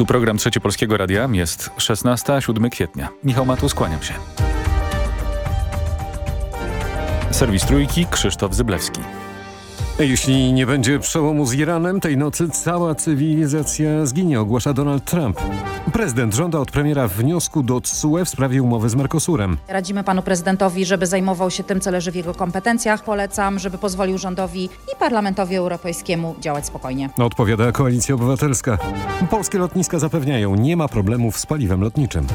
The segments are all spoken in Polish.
Tu program Trzeci Polskiego Radia. Jest 16, 7 kwietnia. Michał Matus, kłaniam się. Serwis Trójki, Krzysztof Zyblewski. Jeśli nie będzie przełomu z Iranem, tej nocy cała cywilizacja zginie, ogłasza Donald Trump. Prezydent żąda od premiera wniosku do TSUE w sprawie umowy z Mercosurem. Radzimy panu prezydentowi, żeby zajmował się tym, co leży w jego kompetencjach. Polecam, żeby pozwolił rządowi i parlamentowi europejskiemu działać spokojnie. Odpowiada Koalicja Obywatelska. Polskie lotniska zapewniają, nie ma problemów z paliwem lotniczym.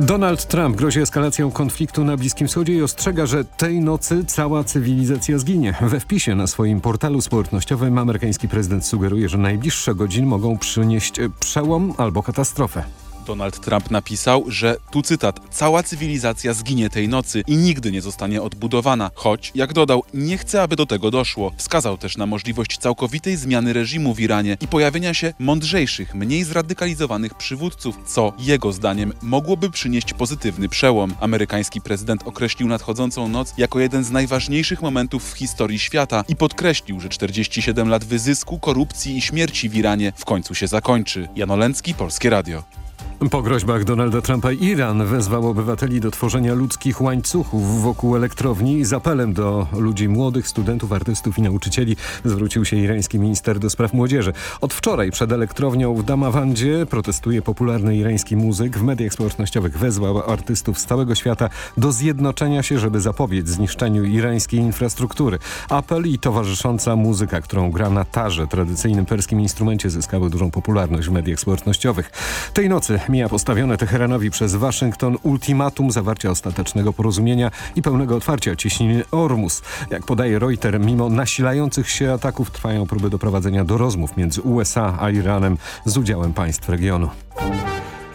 Donald Trump grozi eskalacją konfliktu na Bliskim Wschodzie i ostrzega, że tej nocy cała cywilizacja zginie. We wpisie na swoim portalu społecznościowym amerykański prezydent sugeruje, że najbliższe godziny mogą przynieść przełom albo katastrofę. Donald Trump napisał, że tu cytat, cała cywilizacja zginie tej nocy i nigdy nie zostanie odbudowana, choć, jak dodał, nie chce, aby do tego doszło. Wskazał też na możliwość całkowitej zmiany reżimu w Iranie i pojawienia się mądrzejszych, mniej zradykalizowanych przywódców, co jego zdaniem mogłoby przynieść pozytywny przełom. Amerykański prezydent określił nadchodzącą noc jako jeden z najważniejszych momentów w historii świata i podkreślił, że 47 lat wyzysku, korupcji i śmierci w Iranie w końcu się zakończy. Jan Olęcki, Polskie Radio. Po groźbach Donalda Trumpa Iran wezwał obywateli do tworzenia ludzkich łańcuchów wokół elektrowni. Z apelem do ludzi młodych, studentów, artystów i nauczycieli zwrócił się irański minister do spraw młodzieży. Od wczoraj przed elektrownią w Damawandzie protestuje popularny irański muzyk. W mediach społecznościowych wezwał artystów z całego świata do zjednoczenia się, żeby zapobiec zniszczeniu irańskiej infrastruktury. Apel i towarzysząca muzyka, którą gra na tarze, tradycyjnym perskim instrumencie, zyskały dużą popularność w mediach społecznościowych. Tej nocy mija postawione Teheranowi przez Waszyngton ultimatum zawarcia ostatecznego porozumienia i pełnego otwarcia cieśniny Ormus. Jak podaje Reuters, mimo nasilających się ataków trwają próby doprowadzenia do rozmów między USA a Iranem z udziałem państw regionu.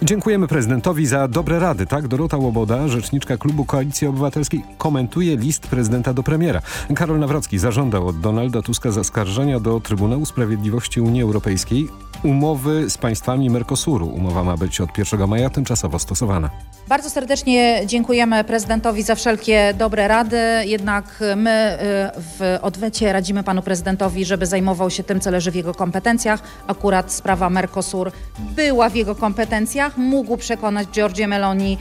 Dziękujemy prezydentowi za dobre rady. Tak, Dorota Łoboda, rzeczniczka klubu Koalicji Obywatelskiej, komentuje list prezydenta do premiera. Karol Nawrocki zażądał od Donalda Tuska zaskarżenia do Trybunału Sprawiedliwości Unii Europejskiej umowy z państwami Mercosuru. Umowa ma być od 1 maja tymczasowo stosowana. Bardzo serdecznie dziękujemy prezydentowi za wszelkie dobre rady, jednak my y, w odwecie radzimy panu prezydentowi, żeby zajmował się tym, co leży w jego kompetencjach. Akurat sprawa Mercosur była w jego kompetencjach. Mógł przekonać Giorgię Meloni,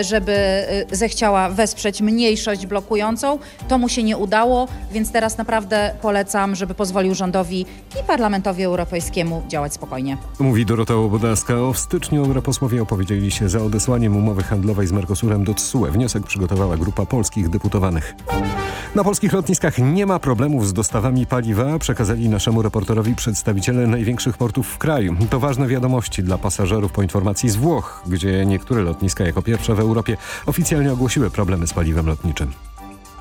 y, żeby y, zechciała wesprzeć mniejszość blokującą. To mu się nie udało, więc teraz naprawdę polecam, żeby pozwolił rządowi i parlamentowi europejskiemu działać spokojnie. Mówi Dorota Łobodaska. W styczniu europosłowie opowiedzieli się za odesłaniem umowy handlowej z Mercosurem do TSUE. Wniosek przygotowała grupa polskich deputowanych. Na polskich lotniskach nie ma problemów z dostawami paliwa, przekazali naszemu reporterowi przedstawiciele największych portów w kraju. To ważne wiadomości dla pasażerów po informacji z Włoch, gdzie niektóre lotniska jako pierwsze w Europie oficjalnie ogłosiły problemy z paliwem lotniczym.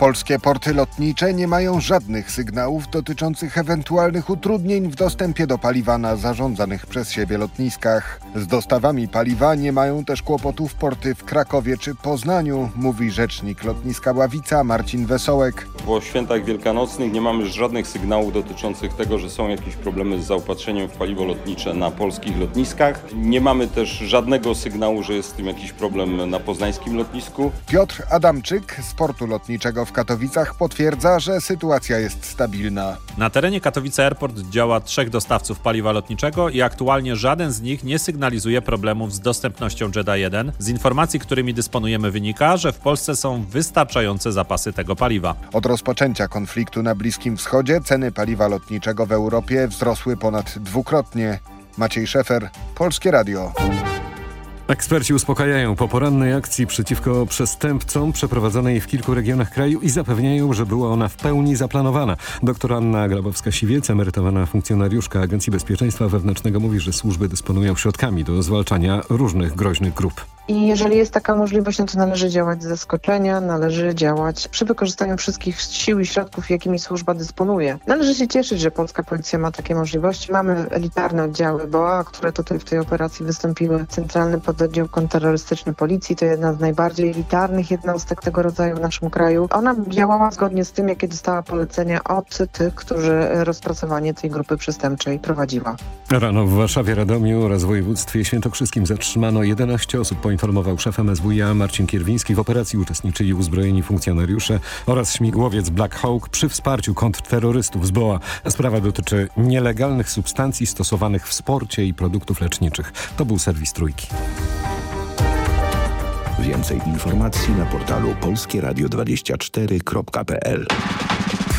Polskie porty lotnicze nie mają żadnych sygnałów dotyczących ewentualnych utrudnień w dostępie do paliwa na zarządzanych przez siebie lotniskach. Z dostawami paliwa nie mają też kłopotów porty w Krakowie czy Poznaniu, mówi rzecznik lotniska Ławica Marcin Wesołek. Po świętach wielkanocnych nie mamy żadnych sygnałów dotyczących tego, że są jakieś problemy z zaopatrzeniem w paliwo lotnicze na polskich lotniskach. Nie mamy też żadnego sygnału, że jest z tym jakiś problem na poznańskim lotnisku. Piotr Adamczyk z portu lotniczego w Katowicach potwierdza, że sytuacja jest stabilna. Na terenie Katowice Airport działa trzech dostawców paliwa lotniczego i aktualnie żaden z nich nie sygnalizuje problemów z dostępnością Jedi 1. Z informacji, którymi dysponujemy wynika, że w Polsce są wystarczające zapasy tego paliwa. Od rozpoczęcia konfliktu na Bliskim Wschodzie ceny paliwa lotniczego w Europie wzrosły ponad dwukrotnie. Maciej Szefer, Polskie Radio. Eksperci uspokajają po porannej akcji przeciwko przestępcom przeprowadzonej w kilku regionach kraju i zapewniają, że była ona w pełni zaplanowana. Doktor Anna Grabowska-Siwiec, emerytowana funkcjonariuszka Agencji Bezpieczeństwa Wewnętrznego mówi, że służby dysponują środkami do zwalczania różnych groźnych grup. I jeżeli jest taka możliwość, no to należy działać z zaskoczenia, należy działać przy wykorzystaniu wszystkich sił i środków, jakimi służba dysponuje. Należy się cieszyć, że polska policja ma takie możliwości. Mamy elitarne oddziały BOA, które tutaj w tej operacji wystąpiły. Centralny pododdział kontrterrorystyczny policji to jedna z najbardziej elitarnych jednostek tego rodzaju w naszym kraju. Ona działała zgodnie z tym, jakie dostała polecenia od tych, którzy rozpracowanie tej grupy przestępczej prowadziła. Rano w Warszawie, Radomiu oraz województwie świętokrzyskim zatrzymano 11 osób poinformował szef MSWiA Marcin Kierwiński. W operacji uczestniczyli uzbrojeni funkcjonariusze oraz śmigłowiec Black Hawk przy wsparciu kontrterrorystów z BOA. Sprawa dotyczy nielegalnych substancji stosowanych w sporcie i produktów leczniczych. To był serwis Trójki. Więcej informacji na portalu polskieradio24.pl W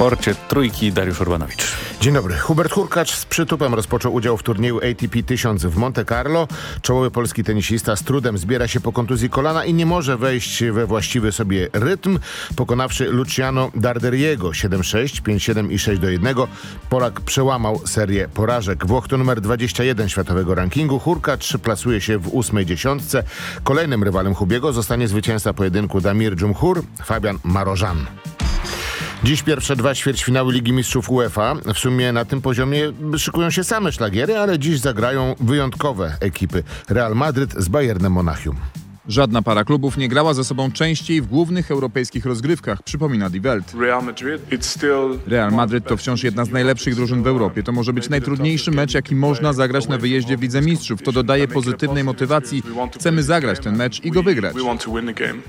sporcie trójki Dariusz Urbanowicz. Dzień dobry. Hubert Hurkacz z przytupem rozpoczął udział w turnieju ATP 1000 w Monte Carlo. Czołowy polski tenisista z trudem zbiera się po kontuzji kolana i nie może wejść we właściwy sobie rytm. Pokonawszy Luciano Darderiego 7-6, 5-7 i 6-1, Polak przełamał serię porażek. Włoch to numer 21 światowego rankingu. Hurkacz plasuje się w ósmej dziesiątce. Kolejnym rywalem Hubiego zostanie zwycięzca pojedynku Damir Dżumhur, Fabian Marożan. Dziś pierwsze dwa ćwierćfinały Ligi Mistrzów UEFA. W sumie na tym poziomie szykują się same szlagiery, ale dziś zagrają wyjątkowe ekipy. Real Madryt z Bayernem Monachium. Żadna para klubów nie grała ze sobą częściej w głównych europejskich rozgrywkach, przypomina Die Welt. Real Madryt to wciąż jedna z najlepszych drużyn w Europie. To może być najtrudniejszy mecz, jaki można zagrać na wyjeździe w Lidze Mistrzów. To dodaje pozytywnej motywacji. Chcemy zagrać ten mecz i go wygrać.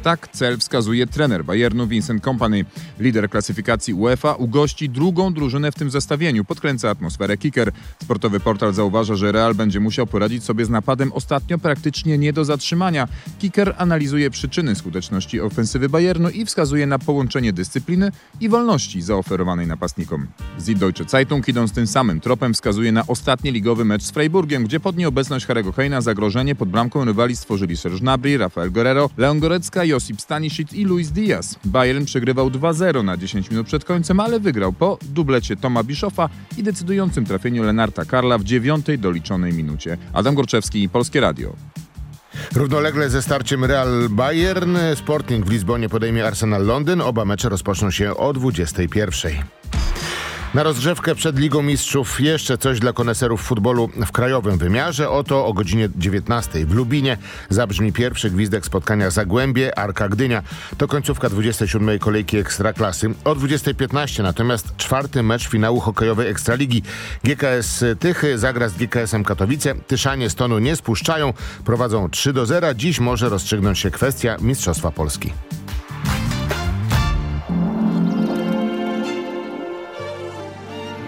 Tak cel wskazuje trener Bayernu Vincent Kompany. Lider klasyfikacji UEFA ugości drugą drużynę w tym zestawieniu. Podkręca atmosferę kicker. Sportowy portal zauważa, że Real będzie musiał poradzić sobie z napadem ostatnio praktycznie nie do zatrzymania. Kicker analizuje przyczyny skuteczności ofensywy Bayernu i wskazuje na połączenie dyscypliny i wolności zaoferowanej napastnikom. Süddeutsche Zeitung idąc tym samym tropem wskazuje na ostatni ligowy mecz z Freiburgiem, gdzie pod nieobecność Harry'ego Kane'a zagrożenie pod bramką rywali stworzyli Serge Gnabry, Rafael Guerrero, Leon Gorecka, Josip Stanisic i Luis Diaz. Bayern przegrywał 2-0 na 10 minut przed końcem, ale wygrał po dublecie Toma Bischofa i decydującym trafieniu Lenarta Karla w dziewiątej doliczonej minucie. Adam Gorczewski, Polskie Radio. Równolegle ze starciem Real Bayern, Sporting w Lizbonie podejmie Arsenal Londyn. Oba mecze rozpoczną się o 21. Na rozgrzewkę przed Ligą Mistrzów jeszcze coś dla koneserów futbolu w krajowym wymiarze. Oto o godzinie 19 w Lubinie zabrzmi pierwszy gwizdek spotkania Zagłębie Arka Gdynia. To końcówka 27. kolejki Ekstraklasy. O 20.15 natomiast czwarty mecz finału hokejowej Ekstraligi. GKS Tychy zagra z GKS-em Katowice. Tyszanie stonu nie spuszczają. Prowadzą 3 do 0. Dziś może rozstrzygnąć się kwestia Mistrzostwa Polski.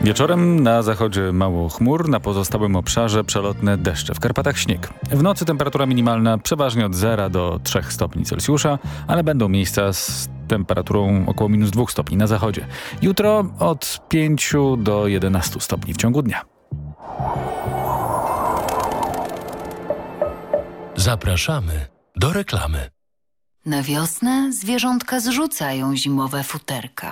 Wieczorem na zachodzie mało chmur, na pozostałym obszarze przelotne deszcze. W Karpatach śnieg. W nocy temperatura minimalna przeważnie od 0 do 3 stopni Celsjusza, ale będą miejsca z temperaturą około minus 2 stopni na zachodzie. Jutro od 5 do 11 stopni w ciągu dnia. Zapraszamy do reklamy. Na wiosnę zwierzątka zrzucają zimowe futerka.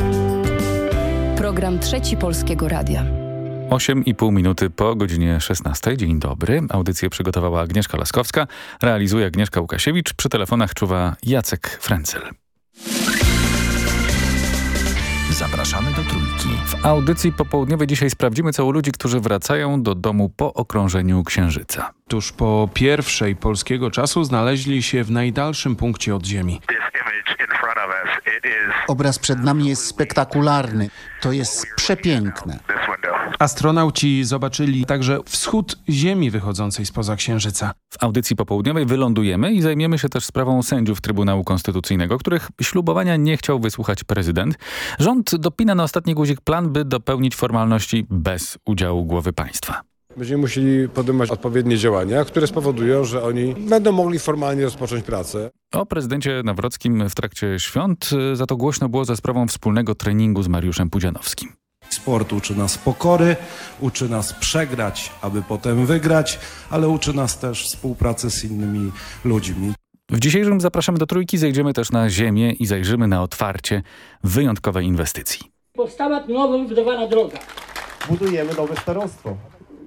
Program Trzeci Polskiego Radia. 8,5 minuty po godzinie 16. Dzień dobry. Audycję przygotowała Agnieszka Laskowska. Realizuje Agnieszka Łukasiewicz. Przy telefonach czuwa Jacek Frencel. Zapraszamy do Trójki. W audycji popołudniowej dzisiaj sprawdzimy, co u ludzi, którzy wracają do domu po okrążeniu Księżyca. Tuż po pierwszej polskiego czasu znaleźli się w najdalszym punkcie od Ziemi. Obraz przed nami jest spektakularny. To jest przepiękne. Astronauci zobaczyli także wschód Ziemi wychodzącej spoza Księżyca. W audycji popołudniowej wylądujemy i zajmiemy się też sprawą sędziów Trybunału Konstytucyjnego, których ślubowania nie chciał wysłuchać prezydent. Rząd dopina na ostatni guzik plan, by dopełnić formalności bez udziału głowy państwa. Będziemy musieli podejmować odpowiednie działania, które spowodują, że oni będą mogli formalnie rozpocząć pracę. O prezydencie Nawrockim w trakcie świąt za to głośno było za sprawą wspólnego treningu z Mariuszem Pudzianowskim. Sport uczy nas pokory, uczy nas przegrać, aby potem wygrać, ale uczy nas też współpracy z innymi ludźmi. W dzisiejszym zapraszamy do Trójki, zejdziemy też na ziemię i zajrzymy na otwarcie wyjątkowej inwestycji. Powstała nowo wybudowana droga. Budujemy nowe starostwo.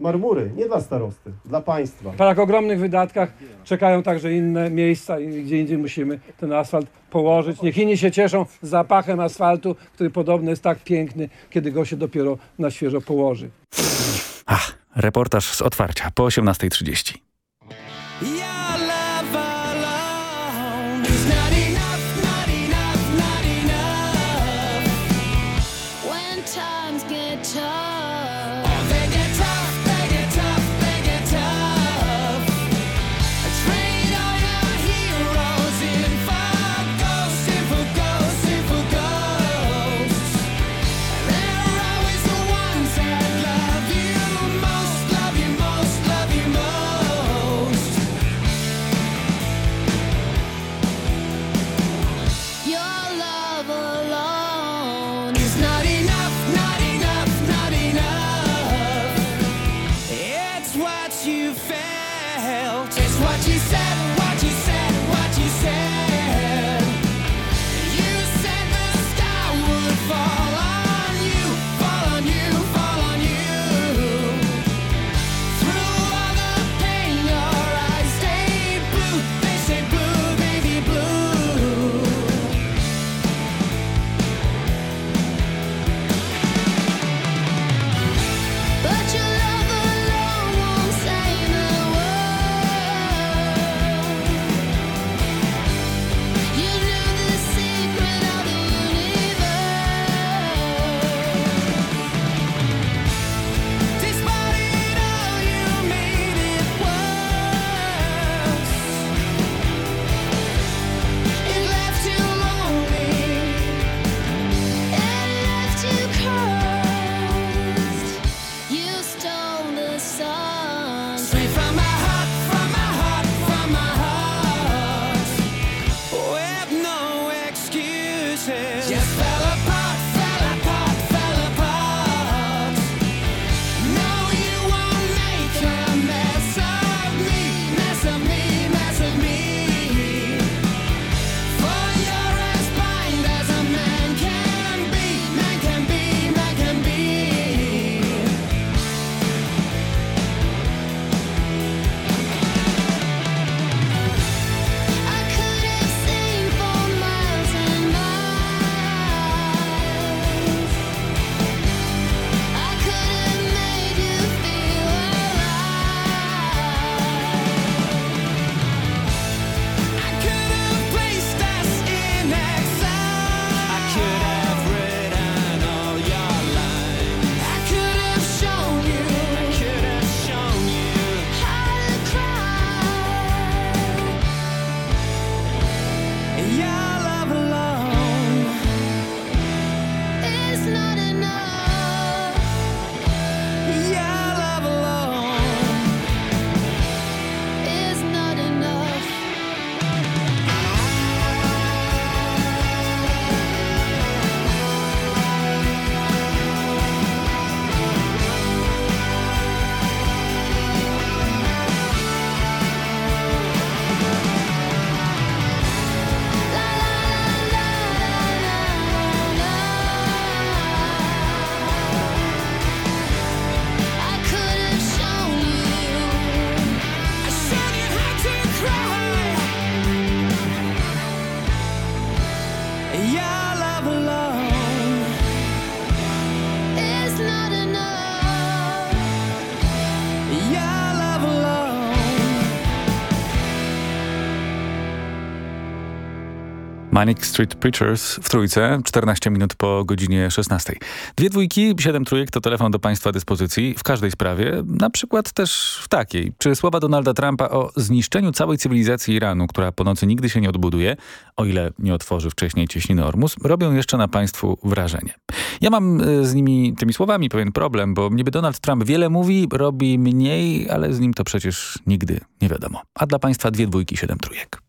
Marmury, nie dla starosty, dla państwa. Po tak ogromnych wydatkach czekają także inne miejsca i gdzie indziej musimy ten asfalt położyć. Niech inni się cieszą z zapachem asfaltu, który podobno jest tak piękny, kiedy go się dopiero na świeżo położy. Ach, reportaż z otwarcia po 18.30. Manic Street Preachers w trójce, 14 minut po godzinie 16. Dwie dwójki, siedem trójek to telefon do Państwa dyspozycji w każdej sprawie, na przykład też w takiej. Czy słowa Donalda Trumpa o zniszczeniu całej cywilizacji Iranu, która po nocy nigdy się nie odbuduje, o ile nie otworzy wcześniej cieśniny Ormus, robią jeszcze na Państwu wrażenie. Ja mam e, z nimi, tymi słowami pewien problem, bo niby Donald Trump wiele mówi, robi mniej, ale z nim to przecież nigdy nie wiadomo. A dla Państwa dwie dwójki, siedem trójek.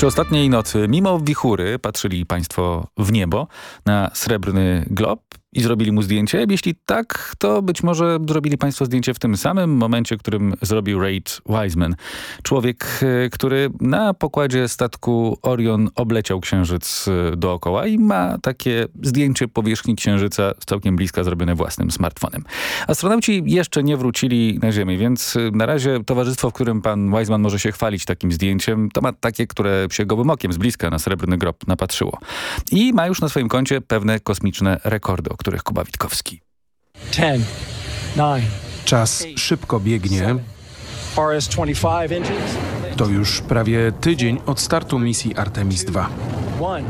Czy ostatniej nocy, mimo wichury, patrzyli Państwo w niebo na srebrny glob? I zrobili mu zdjęcie? Jeśli tak, to być może zrobili państwo zdjęcie w tym samym momencie, którym zrobił Reid Wiseman. Człowiek, e, który na pokładzie statku Orion obleciał księżyc e, dookoła i ma takie zdjęcie powierzchni księżyca z całkiem bliska zrobione własnym smartfonem. Astronauci jeszcze nie wrócili na Ziemię, więc e, na razie towarzystwo, w którym pan Wiseman może się chwalić takim zdjęciem, to ma takie, które się gołym okiem z bliska na srebrny grob napatrzyło. I ma już na swoim koncie pewne kosmiczne rekordy, których Kuba Witkowski. 10, 9, Czas szybko biegnie. To już prawie tydzień od startu misji Artemis II.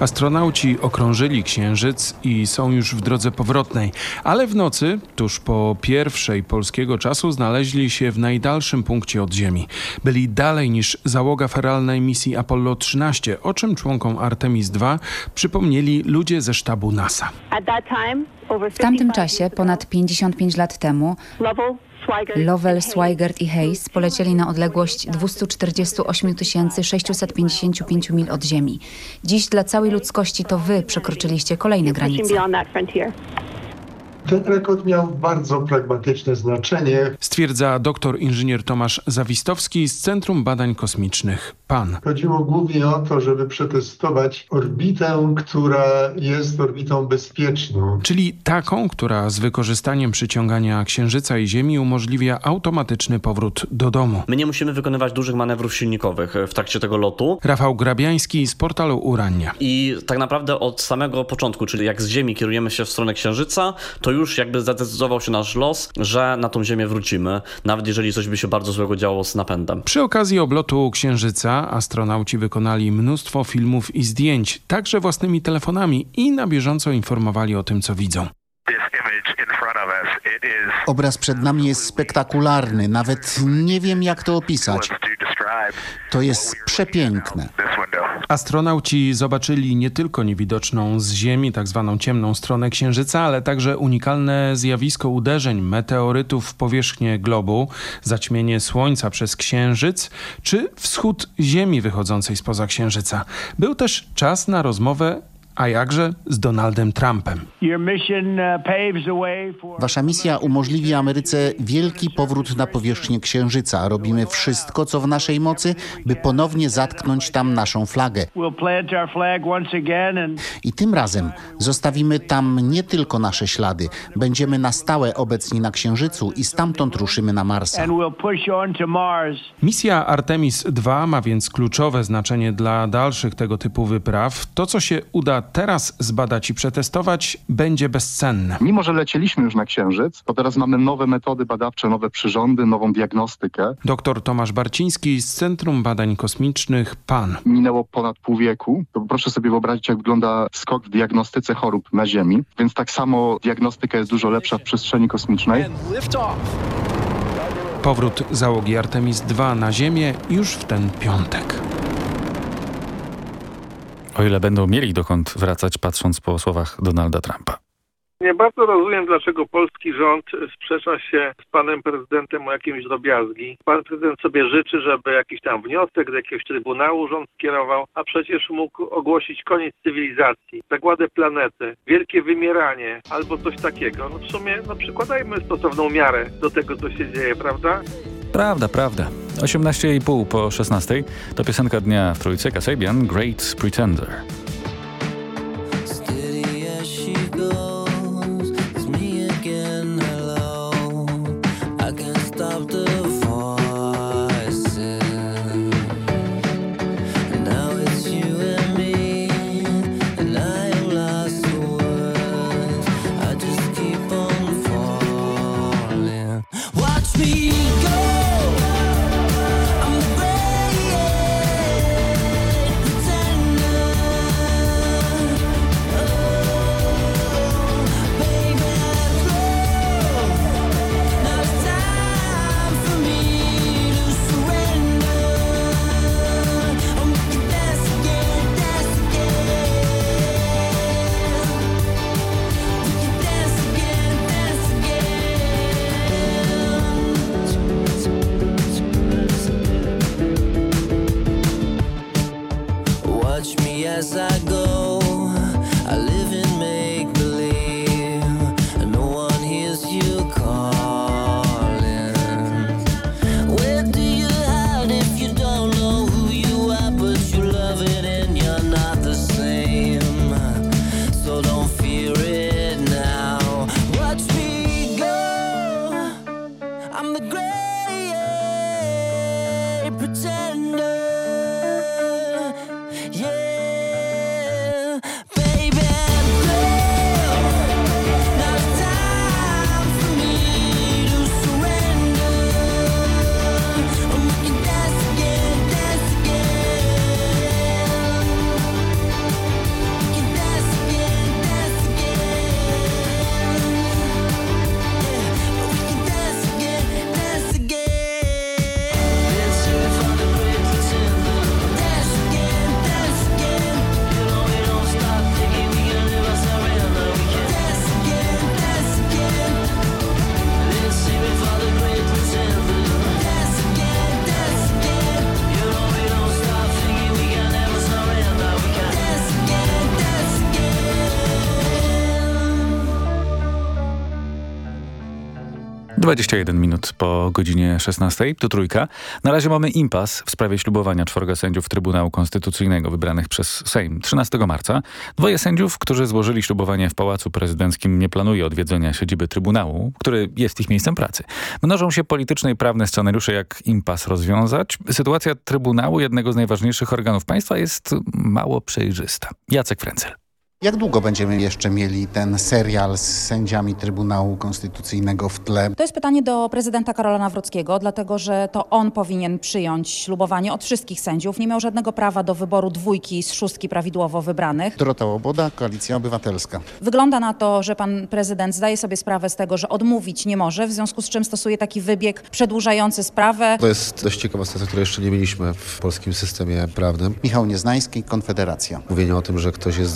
Astronauci okrążyli Księżyc i są już w drodze powrotnej, ale w nocy, tuż po pierwszej polskiego czasu, znaleźli się w najdalszym punkcie od Ziemi. Byli dalej niż załoga feralnej misji Apollo 13, o czym członkom Artemis II przypomnieli ludzie ze sztabu NASA. W tamtym czasie, ponad 55 lat temu, Lovell, Swigert i Hayes polecieli na odległość 248 655 mil od Ziemi. Dziś dla całej ludzkości to wy przekroczyliście kolejne granice. Ten rekord miał bardzo pragmatyczne znaczenie. Stwierdza doktor inżynier Tomasz Zawistowski z Centrum Badań Kosmicznych. Pan. Chodziło głównie o to, żeby przetestować orbitę, która jest orbitą bezpieczną. Czyli taką, która z wykorzystaniem przyciągania Księżyca i Ziemi umożliwia automatyczny powrót do domu. My nie musimy wykonywać dużych manewrów silnikowych w trakcie tego lotu. Rafał Grabiański z portalu Urania. I tak naprawdę od samego początku, czyli jak z Ziemi kierujemy się w stronę Księżyca, to już jakby zadecydował się nasz los, że na tą Ziemię wrócimy, nawet jeżeli coś by się bardzo złego działo z napędem. Przy okazji oblotu Księżyca astronauci wykonali mnóstwo filmów i zdjęć, także własnymi telefonami i na bieżąco informowali o tym, co widzą. Obraz przed nami jest spektakularny, nawet nie wiem jak to opisać. To jest przepiękne. Astronauci zobaczyli nie tylko niewidoczną z Ziemi, tak zwaną ciemną stronę Księżyca, ale także unikalne zjawisko uderzeń meteorytów w powierzchnię globu, zaćmienie Słońca przez Księżyc, czy wschód Ziemi wychodzącej spoza Księżyca. Był też czas na rozmowę a jakże z Donaldem Trumpem. Wasza misja umożliwi Ameryce wielki powrót na powierzchnię Księżyca. Robimy wszystko, co w naszej mocy, by ponownie zatknąć tam naszą flagę. I tym razem zostawimy tam nie tylko nasze ślady. Będziemy na stałe obecni na Księżycu i stamtąd ruszymy na Marsa. Misja Artemis II ma więc kluczowe znaczenie dla dalszych tego typu wypraw. To, co się uda teraz zbadać i przetestować, będzie bezcenne. Mimo, że lecieliśmy już na Księżyc, to teraz mamy nowe metody badawcze, nowe przyrządy, nową diagnostykę. Doktor Tomasz Barciński z Centrum Badań Kosmicznych PAN. Minęło ponad pół wieku. To proszę sobie wyobrazić, jak wygląda skok w diagnostyce chorób na Ziemi. Więc tak samo diagnostyka jest dużo lepsza w przestrzeni kosmicznej. Powrót załogi Artemis II na Ziemię już w ten piątek. O ile będą mieli dokąd wracać, patrząc po słowach Donalda Trumpa. Nie bardzo rozumiem, dlaczego polski rząd sprzecza się z panem prezydentem o jakimś drobiazgi. Pan prezydent sobie życzy, żeby jakiś tam wniosek do jakiegoś trybunału rząd skierował, a przecież mógł ogłosić koniec cywilizacji, zagładę planety, wielkie wymieranie albo coś takiego. No w sumie no przykładajmy stosowną miarę do tego, co się dzieje, prawda? Prawda, prawda. 18,5 po 16 to piosenka dnia w Trójce Kasabian Great Pretender. 21 minut po godzinie 16, to trójka. Na razie mamy impas w sprawie ślubowania czworga sędziów Trybunału Konstytucyjnego wybranych przez Sejm 13 marca. Dwoje sędziów, którzy złożyli ślubowanie w Pałacu Prezydenckim nie planuje odwiedzenia siedziby Trybunału, który jest ich miejscem pracy. Mnożą się polityczne i prawne scenariusze, jak impas rozwiązać. Sytuacja Trybunału, jednego z najważniejszych organów państwa, jest mało przejrzysta. Jacek Frencel. Jak długo będziemy jeszcze mieli ten serial z sędziami Trybunału Konstytucyjnego w tle? To jest pytanie do prezydenta Karola Nawrockiego, dlatego że to on powinien przyjąć ślubowanie od wszystkich sędziów. Nie miał żadnego prawa do wyboru dwójki z szóstki prawidłowo wybranych. Dorota Łoboda, Koalicja Obywatelska. Wygląda na to, że pan prezydent zdaje sobie sprawę z tego, że odmówić nie może, w związku z czym stosuje taki wybieg przedłużający sprawę. To jest dość ciekawa sytuacja, której jeszcze nie mieliśmy w polskim systemie prawnym. Michał Nieznański, Konfederacja. Mówienie o tym, że ktoś jest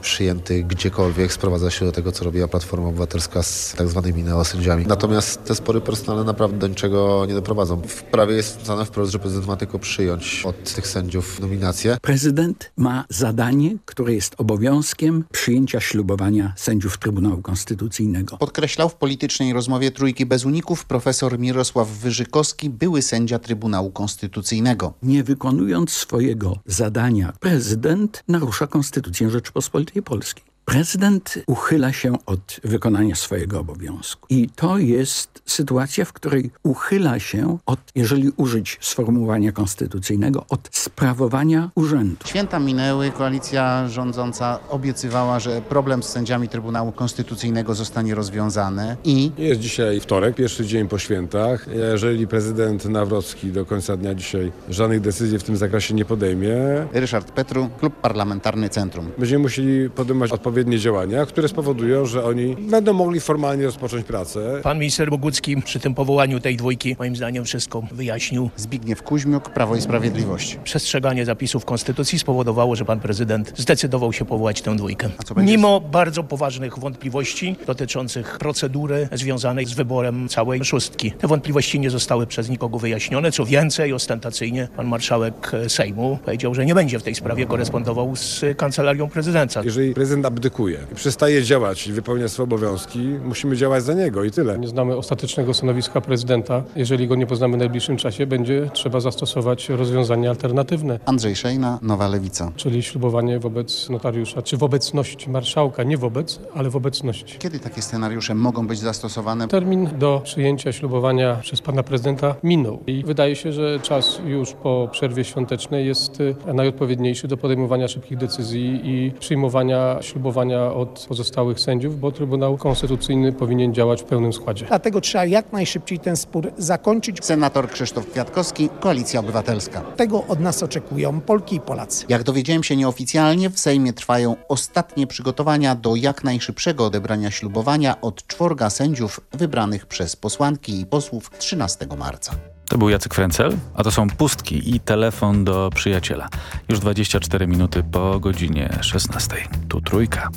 przyjęty gdziekolwiek sprowadza się do tego, co robiła Platforma Obywatelska z tak zwanymi neosędziami. Natomiast te spory personalne naprawdę do niczego nie doprowadzą. W prawie jest wpisane wprost, że prezydent ma tylko przyjąć od tych sędziów nominację. Prezydent ma zadanie, które jest obowiązkiem przyjęcia ślubowania sędziów Trybunału Konstytucyjnego. Podkreślał w politycznej rozmowie Trójki bez uników profesor Mirosław Wyżykowski, były sędzia Trybunału Konstytucyjnego. Nie wykonując swojego zadania, prezydent narusza Konstytucję Rzeczypospolitej Polskiej. Prezydent uchyla się od wykonania swojego obowiązku. I to jest sytuacja, w której uchyla się od, jeżeli użyć sformułowania konstytucyjnego, od sprawowania urzędu. Święta minęły, koalicja rządząca obiecywała, że problem z sędziami Trybunału Konstytucyjnego zostanie rozwiązany i... Jest dzisiaj wtorek, pierwszy dzień po świętach. Jeżeli prezydent Nawrocki do końca dnia dzisiaj żadnych decyzji w tym zakresie nie podejmie... Ryszard Petru, Klub Parlamentarny Centrum. Będziemy musieli podejmować odpowiednie odpowiednie działania, które spowodują, że oni będą mogli formalnie rozpocząć pracę. Pan minister Bogucki przy tym powołaniu tej dwójki moim zdaniem wszystko wyjaśnił. Zbigniew Kuźmiuk, Prawo i Sprawiedliwość. Przestrzeganie zapisów konstytucji spowodowało, że pan prezydent zdecydował się powołać tę dwójkę. Mimo bardzo poważnych wątpliwości dotyczących procedury związanej z wyborem całej szóstki. Te wątpliwości nie zostały przez nikogo wyjaśnione. Co więcej, ostentacyjnie pan marszałek Sejmu powiedział, że nie będzie w tej sprawie korespondował z kancelarią prezydenta. Jeżeli prezydent abdykuje i przestaje działać i wypełnia swoje obowiązki, musimy działać za niego i tyle. Nie znamy ostatecznego stanowiska prezydenta. Jeżeli go nie poznamy w najbliższym czasie, będzie trzeba zastosować rozwiązania alternatywne. Andrzej Szejna, Nowa Lewica. Czyli ślubowanie wobec notariusza, czy w obecności marszałka, nie wobec, ale w obecności. Kiedy takie scenariusze mogą być zastosowane? Termin do przyjęcia ślubowania przez pana prezydenta minął i wydaje się, że czas już po przerwie świątecznej jest najodpowiedniejszy do podejmowania szybkich decyzji i przyjmowania ślubowania od pozostałych sędziów, bo Trybunał Konstytucyjny powinien działać w pełnym składzie. Dlatego trzeba jak najszybciej ten spór zakończyć. Senator Krzysztof Kwiatkowski, Koalicja Obywatelska. Tego od nas oczekują Polki i Polacy. Jak dowiedziałem się nieoficjalnie, w Sejmie trwają ostatnie przygotowania do jak najszybszego odebrania ślubowania od czworga sędziów wybranych przez posłanki i posłów 13 marca. To był Jacek Frencel, a to są pustki i telefon do przyjaciela. Już 24 minuty po godzinie 16. Tu trójka.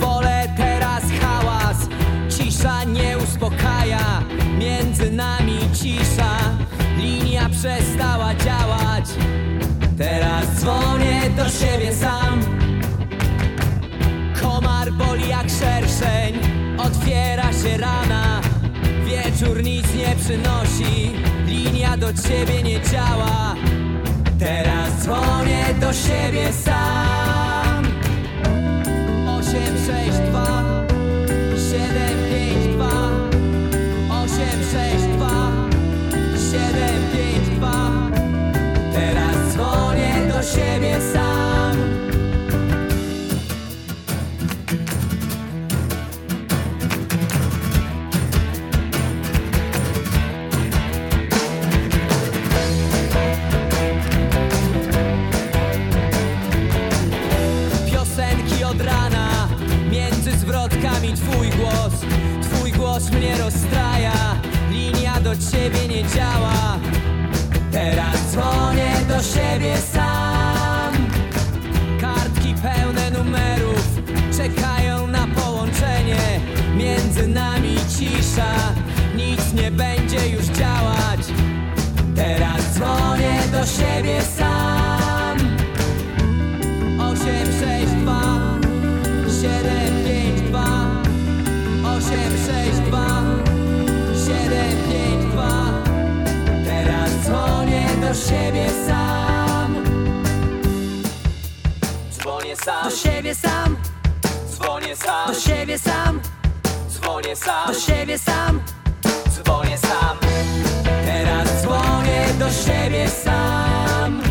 Wolę teraz hałas, cisza nie uspokaja, między nami cisza, linia przestała działać. Teraz dzwonię do siebie sam. Komar boli jak szerszeń, otwiera się rana. Wieczór nic nie przynosi, linia do ciebie nie działa. Teraz dzwonię do siebie sam. Głos mnie rozstraja, linia do ciebie nie działa. Teraz dzwonię do siebie sam. Kartki pełne numerów czekają na połączenie. Między nami cisza, nic nie będzie już działać. Teraz dzwonię do siebie sam. siebie sam. Dzwonię sam. Do siebie sam. Dzwonię sam. Do siebie sam. Dzwonię sam. Do siebie sam. Dzwonię sam. Teraz dzwonię do siebie sam.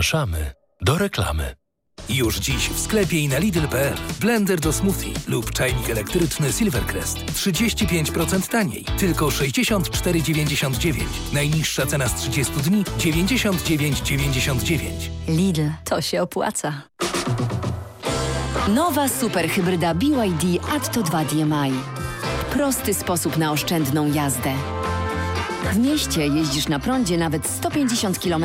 Zapraszamy do reklamy. Już dziś w sklepie i na Lidl.pl blender do smoothie lub czajnik elektryczny Silvercrest 35% taniej, tylko 64,99. Najniższa cena z 30 dni 99,99. Lidl, to się opłaca. Nowa superhybryda BYD Atto 2 DMI. Prosty sposób na oszczędną jazdę. W mieście jeździsz na prądzie nawet 150 km.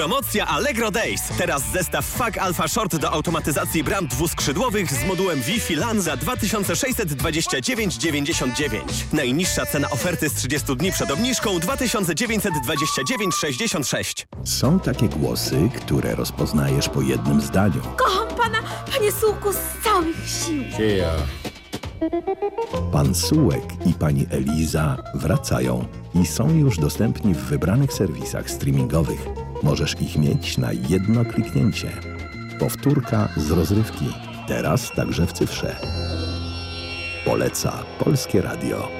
Promocja Allegro Days. Teraz zestaw FAG Alpha Short do automatyzacji bram dwuskrzydłowych z modułem Wi-Fi LAN za 2629,99. Najniższa cena oferty z 30 dni przed obniżką 2929,66. Są takie głosy, które rozpoznajesz po jednym zdaniu. Kocham pana, panie Sułku, z całych sił. Pan Sułek i pani Eliza wracają i są już dostępni w wybranych serwisach streamingowych. Możesz ich mieć na jedno kliknięcie. Powtórka z rozrywki. Teraz także w cyfrze. Poleca Polskie Radio.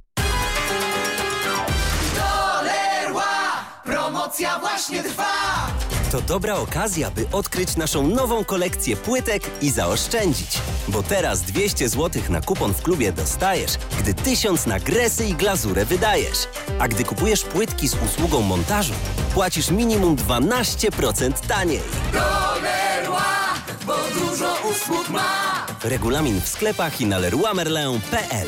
Promocja właśnie trwa! To dobra okazja, by odkryć naszą nową kolekcję płytek i zaoszczędzić. Bo teraz 200 zł na kupon w klubie dostajesz, gdy 1000 na gresy i glazurę wydajesz. A gdy kupujesz płytki z usługą montażu, płacisz minimum 12% taniej. Dolerła! Bo dużo usług ma! Regulamin w sklepach i na leroymerlin.pl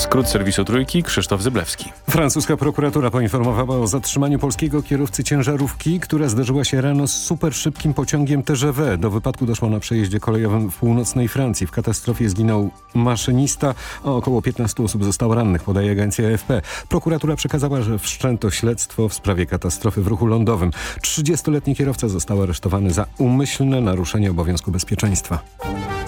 Skrót serwisu Trójki, Krzysztof Zyblewski. Francuska prokuratura poinformowała o zatrzymaniu polskiego kierowcy ciężarówki, która zderzyła się rano z super szybkim pociągiem TGV. Do wypadku doszło na przejeździe kolejowym w północnej Francji. W katastrofie zginął maszynista, a około 15 osób zostało rannych, podaje agencja AFP. Prokuratura przekazała, że wszczęto śledztwo w sprawie katastrofy w ruchu lądowym. 30-letni kierowca został aresztowany za umyślne naruszenie obowiązku bezpieczeństwa.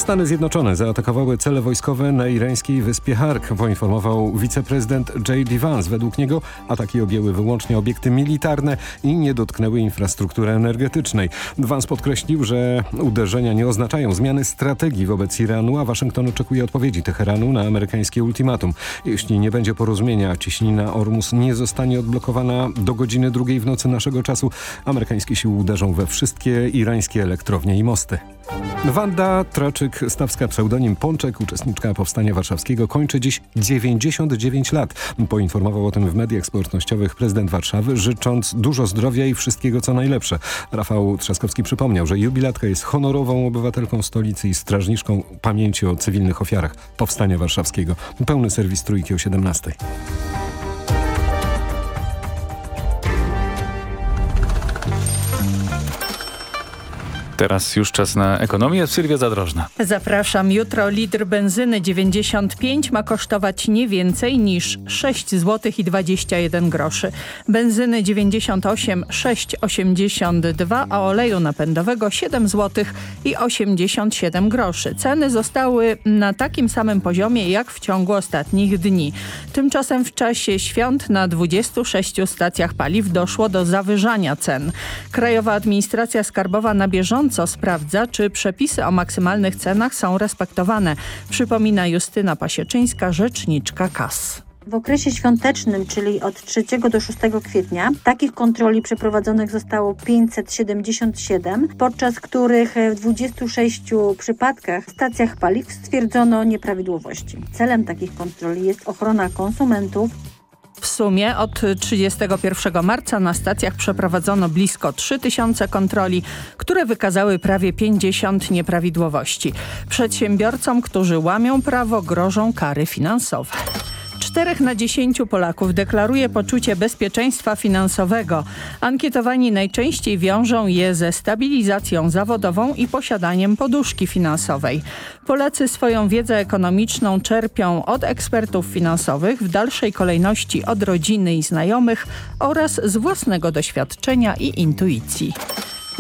Stany Zjednoczone zaatakowały cele wojskowe na irańskiej wyspie Hark, poinformował wiceprezydent J.D. Vance. Według niego ataki objęły wyłącznie obiekty militarne i nie dotknęły infrastruktury energetycznej. Vance podkreślił, że uderzenia nie oznaczają zmiany strategii wobec Iranu, a Waszyngton oczekuje odpowiedzi Teheranu na amerykańskie ultimatum. Jeśli nie będzie porozumienia, ciśnina Ormus nie zostanie odblokowana do godziny drugiej w nocy naszego czasu, amerykańskie siły uderzą we wszystkie irańskie elektrownie i mosty. Wanda Traczyk-Stawska, pseudonim Pączek, uczestniczka Powstania Warszawskiego, kończy dziś 99 lat. Poinformował o tym w mediach społecznościowych prezydent Warszawy, życząc dużo zdrowia i wszystkiego co najlepsze. Rafał Trzaskowski przypomniał, że jubilatka jest honorową obywatelką stolicy i strażniczką pamięci o cywilnych ofiarach Powstania Warszawskiego. Pełny serwis Trójki o 17. Teraz już czas na ekonomię. Sylwia Zadrożna. Zapraszam. Jutro litr benzyny 95 ma kosztować nie więcej niż 6 zł i 21 groszy. Benzyny 98 6,82, a oleju napędowego 7 zł i 87 groszy. Ceny zostały na takim samym poziomie jak w ciągu ostatnich dni. Tymczasem w czasie świąt na 26 stacjach paliw doszło do zawyżania cen. Krajowa Administracja Skarbowa na bieżąco bieżąco sprawdza, czy przepisy o maksymalnych cenach są respektowane, przypomina Justyna Pasieczyńska, rzeczniczka KAS. W okresie świątecznym, czyli od 3 do 6 kwietnia, takich kontroli przeprowadzonych zostało 577, podczas których w 26 przypadkach w stacjach paliw stwierdzono nieprawidłowości. Celem takich kontroli jest ochrona konsumentów w sumie od 31 marca na stacjach przeprowadzono blisko 3000 kontroli, które wykazały prawie 50 nieprawidłowości. Przedsiębiorcom, którzy łamią prawo, grożą kary finansowe. Czterech na dziesięciu Polaków deklaruje poczucie bezpieczeństwa finansowego. Ankietowani najczęściej wiążą je ze stabilizacją zawodową i posiadaniem poduszki finansowej. Polacy swoją wiedzę ekonomiczną czerpią od ekspertów finansowych, w dalszej kolejności od rodziny i znajomych oraz z własnego doświadczenia i intuicji.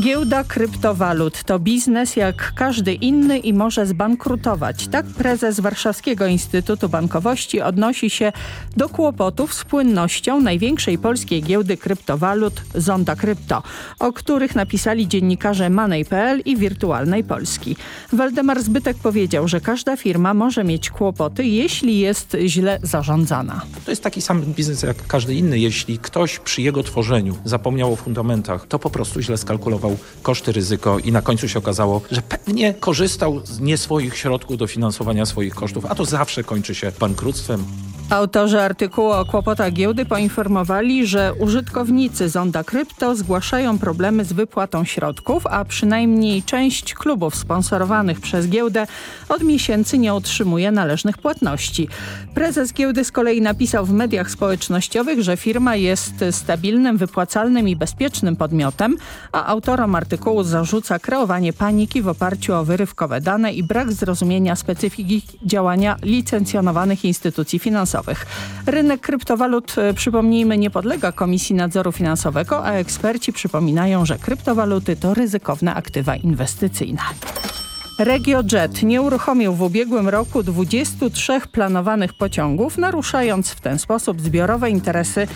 Giełda kryptowalut to biznes jak każdy inny i może zbankrutować. Tak prezes Warszawskiego Instytutu Bankowości odnosi się do kłopotów z płynnością największej polskiej giełdy kryptowalut Zonda Krypto, o których napisali dziennikarze Money.pl i Wirtualnej Polski. Waldemar Zbytek powiedział, że każda firma może mieć kłopoty, jeśli jest źle zarządzana. To jest taki sam biznes jak każdy inny. Jeśli ktoś przy jego tworzeniu zapomniał o fundamentach, to po prostu źle skalkulował koszty, ryzyko i na końcu się okazało, że pewnie korzystał z nie swoich środków do finansowania swoich kosztów, a to zawsze kończy się bankructwem. Autorzy artykułu o kłopotach giełdy poinformowali, że użytkownicy Zonda Krypto zgłaszają problemy z wypłatą środków, a przynajmniej część klubów sponsorowanych przez giełdę od miesięcy nie otrzymuje należnych płatności. Prezes giełdy z kolei napisał w mediach społecznościowych, że firma jest stabilnym, wypłacalnym i bezpiecznym podmiotem, a autorom artykułu zarzuca kreowanie paniki w oparciu o wyrywkowe dane i brak zrozumienia specyfiki działania licencjonowanych instytucji finansowych. Rynek kryptowalut, e, przypomnijmy, nie podlega Komisji Nadzoru Finansowego, a eksperci przypominają, że kryptowaluty to ryzykowne aktywa inwestycyjne. RegioJet nie uruchomił w ubiegłym roku 23 planowanych pociągów, naruszając w ten sposób zbiorowe interesy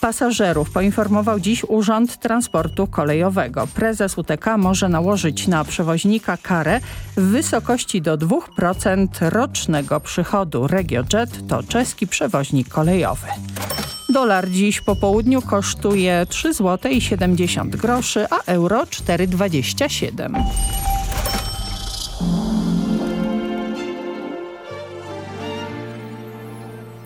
pasażerów, poinformował dziś Urząd Transportu Kolejowego. Prezes UTK może nałożyć na przewoźnika karę w wysokości do 2% rocznego przychodu. RegioJet to czeski przewoźnik kolejowy. Dolar dziś po południu kosztuje 3 zł i 70 groszy, a euro 4,27.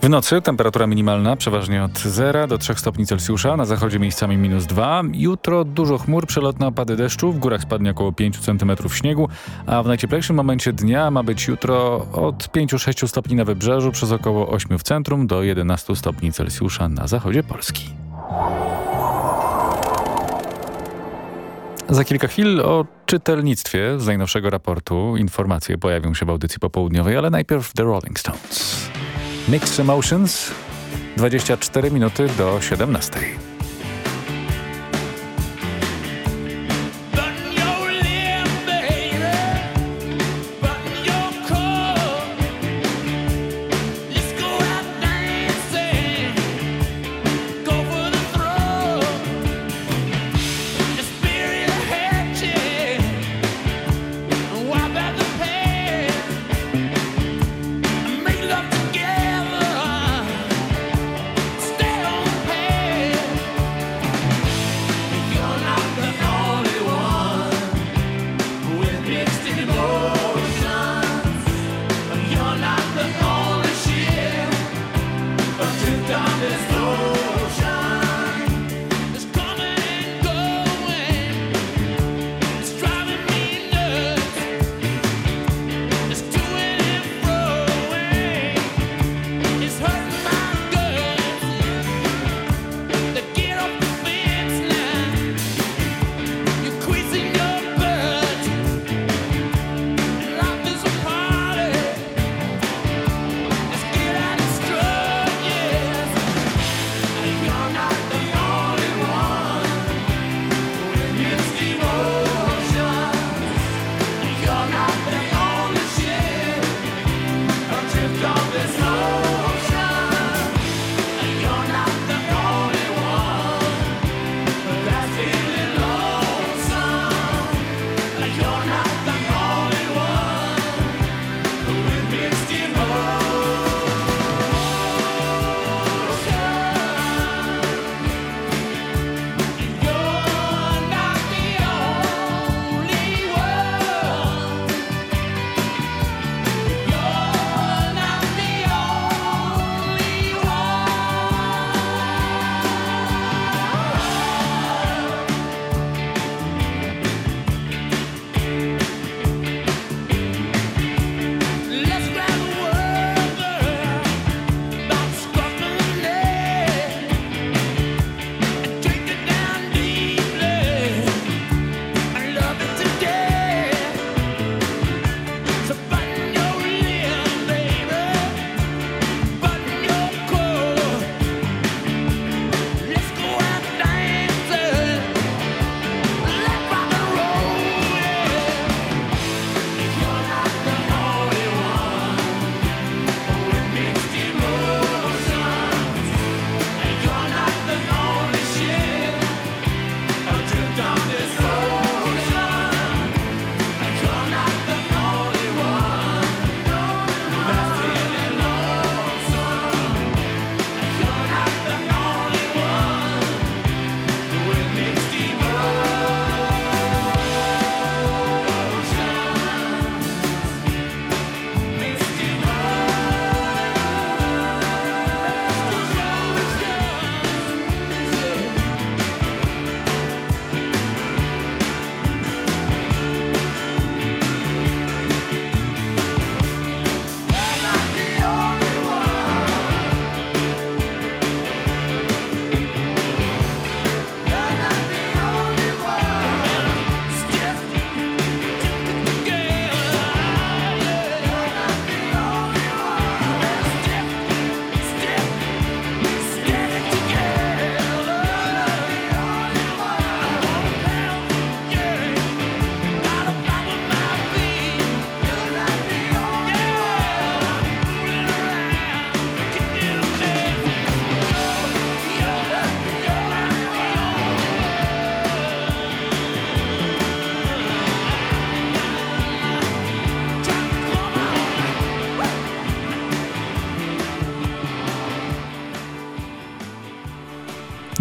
W nocy temperatura minimalna przeważnie od 0 do 3 stopni Celsjusza, na zachodzie miejscami minus 2. Jutro dużo chmur, przelotne opady deszczu, w górach spadnie około 5 cm śniegu, a w najcieplejszym momencie dnia ma być jutro od 5-6 stopni na wybrzeżu, przez około 8 w centrum do 11 stopni Celsjusza na zachodzie Polski. Za kilka chwil o czytelnictwie z najnowszego raportu. Informacje pojawią się w audycji popołudniowej, ale najpierw The Rolling Stones. Mixed Emotions, 24 minuty do 17.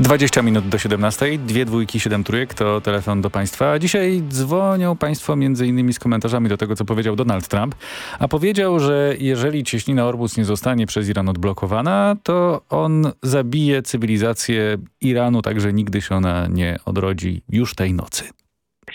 20 minut do 17, dwie dwójki, siedem trójek to telefon do Państwa. Dzisiaj dzwonią Państwo między innymi z komentarzami do tego, co powiedział Donald Trump, a powiedział, że jeżeli cieśnina Orbus nie zostanie przez Iran odblokowana, to on zabije cywilizację Iranu, tak że nigdy się ona nie odrodzi już tej nocy.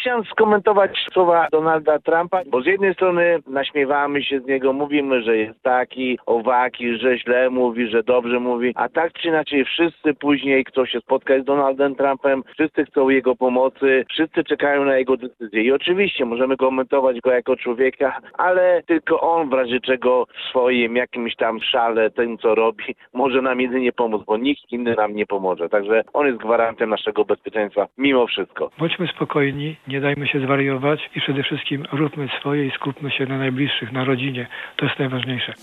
Chciałem skomentować słowa Donalda Trumpa, bo z jednej strony naśmiewamy się z niego, mówimy, że jest taki, owaki, że źle mówi, że dobrze mówi, a tak czy inaczej wszyscy później, kto się spotka z Donaldem Trumpem, wszyscy chcą jego pomocy, wszyscy czekają na jego decyzję. I oczywiście możemy komentować go jako człowieka, ale tylko on w razie czego w swoim jakimś tam szale, tym co robi, może nam jedynie pomóc, bo nikt inny nam nie pomoże. Także on jest gwarantem naszego bezpieczeństwa mimo wszystko. Bądźmy spokojni, nie dajmy się zwariować i przede wszystkim róbmy swoje i skupmy się na najbliższych, na rodzinie. To jest najważniejsze.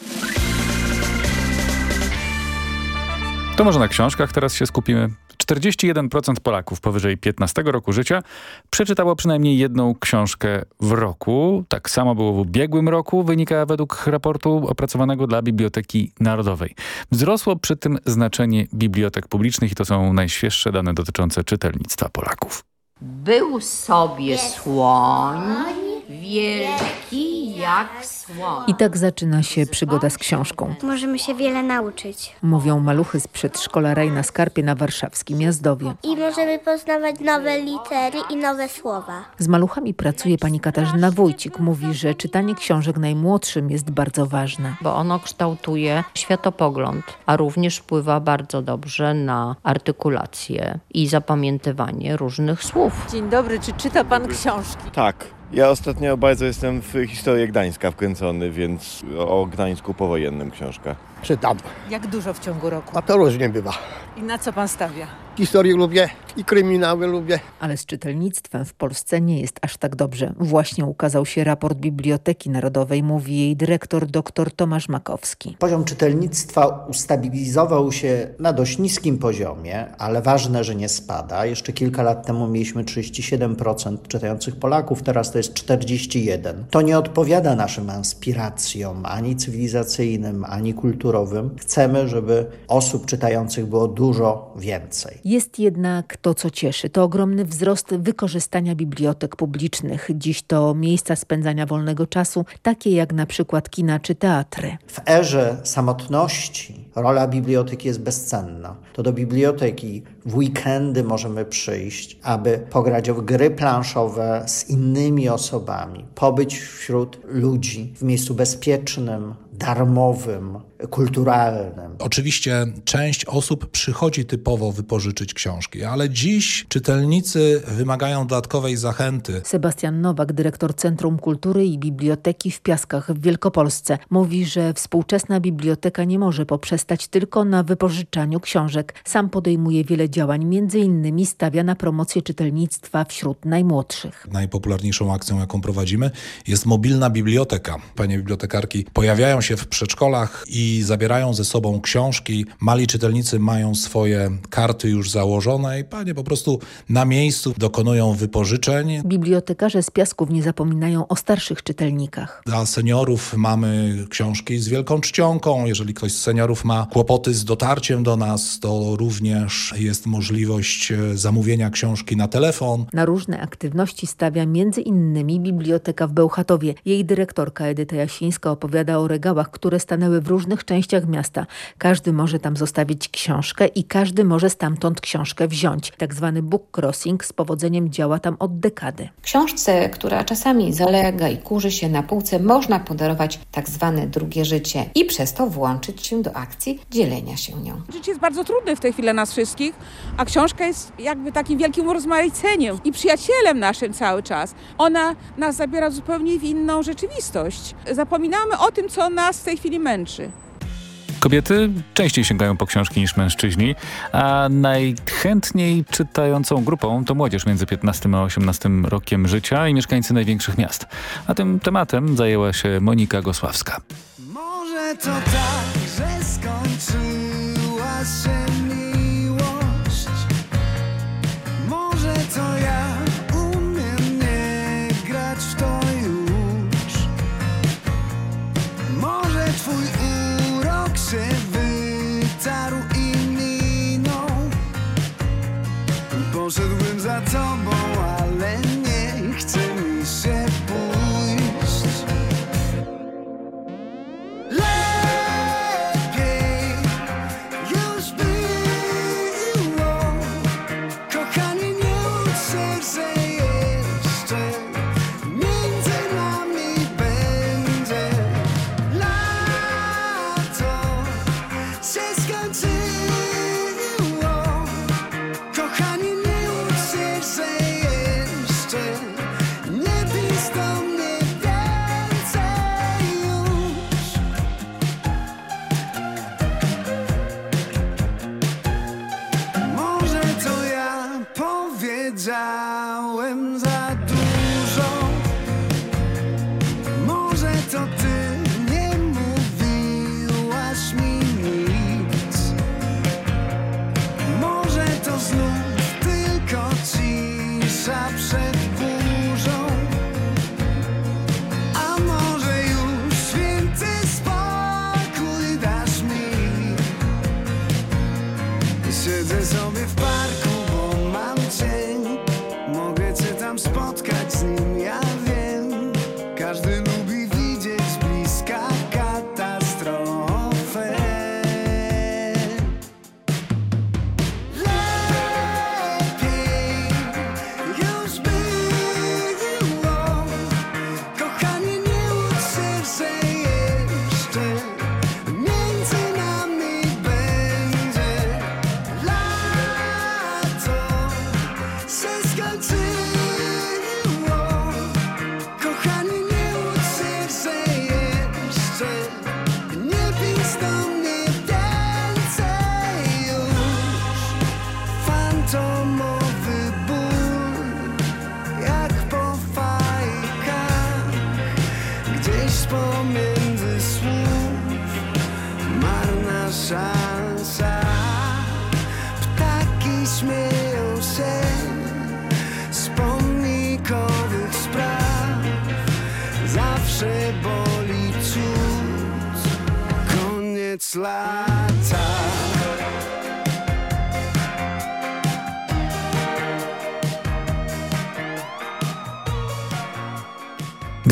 To może na książkach teraz się skupimy. 41% Polaków powyżej 15 roku życia przeczytało przynajmniej jedną książkę w roku. Tak samo było w ubiegłym roku, wynika według raportu opracowanego dla Biblioteki Narodowej. Wzrosło przy tym znaczenie bibliotek publicznych i to są najświeższe dane dotyczące czytelnictwa Polaków. Był sobie słoń, wielki jak słoń. I tak zaczyna się przygoda z książką. Możemy się wiele nauczyć. Mówią maluchy z przedszkola Raj na Skarpie na warszawskim Jazdowie. I możemy poznawać nowe litery i nowe słowa. Z maluchami pracuje pani Katarzyna Wójcik. Mówi, że czytanie książek najmłodszym jest bardzo ważne. Bo ono kształtuje światopogląd, a również wpływa bardzo dobrze na artykulację i zapamiętywanie różnych słów. Dzień dobry, czy czyta pan książki? Tak. Ja ostatnio bardzo jestem w historię Gdańska wkręcony, więc o Gdańsku powojennym książka. Czytam. Jak dużo w ciągu roku? A to różnie bywa. I na co pan stawia? Historię lubię i kryminały lubię. Ale z czytelnictwem w Polsce nie jest aż tak dobrze. Właśnie ukazał się raport Biblioteki Narodowej, mówi jej dyrektor dr Tomasz Makowski. Poziom czytelnictwa ustabilizował się na dość niskim poziomie, ale ważne, że nie spada. Jeszcze kilka lat temu mieliśmy 37% czytających Polaków, teraz to jest 41%. To nie odpowiada naszym aspiracjom ani cywilizacyjnym, ani kulturowym. Chcemy, żeby osób czytających było dużo więcej. Jest jednak to, co cieszy. To ogromny wzrost wykorzystania bibliotek publicznych. Dziś to miejsca spędzania wolnego czasu, takie jak na przykład kina czy teatry. W erze samotności rola biblioteki jest bezcenna. To do biblioteki w weekendy możemy przyjść, aby pograć w gry planszowe z innymi osobami, pobyć wśród ludzi w miejscu bezpiecznym, darmowym, kulturalnym. Oczywiście część osób przychodzi typowo wypożyczyć książki, ale dziś czytelnicy wymagają dodatkowej zachęty. Sebastian Nowak, dyrektor Centrum Kultury i Biblioteki w Piaskach w Wielkopolsce, mówi, że współczesna biblioteka nie może poprzestać tylko na wypożyczaniu książek. Sam podejmuje wiele działań, między innymi stawia na promocję czytelnictwa wśród najmłodszych. Najpopularniejszą akcją, jaką prowadzimy, jest mobilna biblioteka. Panie bibliotekarki pojawiają się w przedszkolach i zabierają ze sobą książki. Mali czytelnicy mają swoje karty już założone i panie po prostu na miejscu dokonują wypożyczeń. Bibliotekarze z Piasków nie zapominają o starszych czytelnikach. Dla seniorów mamy książki z wielką czcionką. Jeżeli ktoś z seniorów ma kłopoty z dotarciem do nas, to również jest możliwość e, zamówienia książki na telefon. Na różne aktywności stawia między innymi Biblioteka w Bełchatowie. Jej dyrektorka Edyta Jasińska opowiada o regałach, które stanęły w różnych częściach miasta. Każdy może tam zostawić książkę i każdy może stamtąd książkę wziąć. Tak zwany book crossing z powodzeniem działa tam od dekady. Książce, która czasami zalega i kurzy się na półce, można podarować tak zwane drugie życie i przez to włączyć się do akcji dzielenia się nią. Życie jest bardzo trudne w tej chwili dla nas wszystkich, a książka jest jakby takim wielkim urozmaiceniem i przyjacielem naszym cały czas. Ona nas zabiera zupełnie w inną rzeczywistość. Zapominamy o tym, co nas w tej chwili męczy. Kobiety częściej sięgają po książki niż mężczyźni, a najchętniej czytającą grupą to młodzież między 15 a 18 rokiem życia i mieszkańcy największych miast. A tym tematem zajęła się Monika Gosławska może to tak, że skończyła się miłość. Może to ja umiem nie grać w to już. Może twój urok się wytarł i minął. Poszedłbym za tobą, ale nie chcę.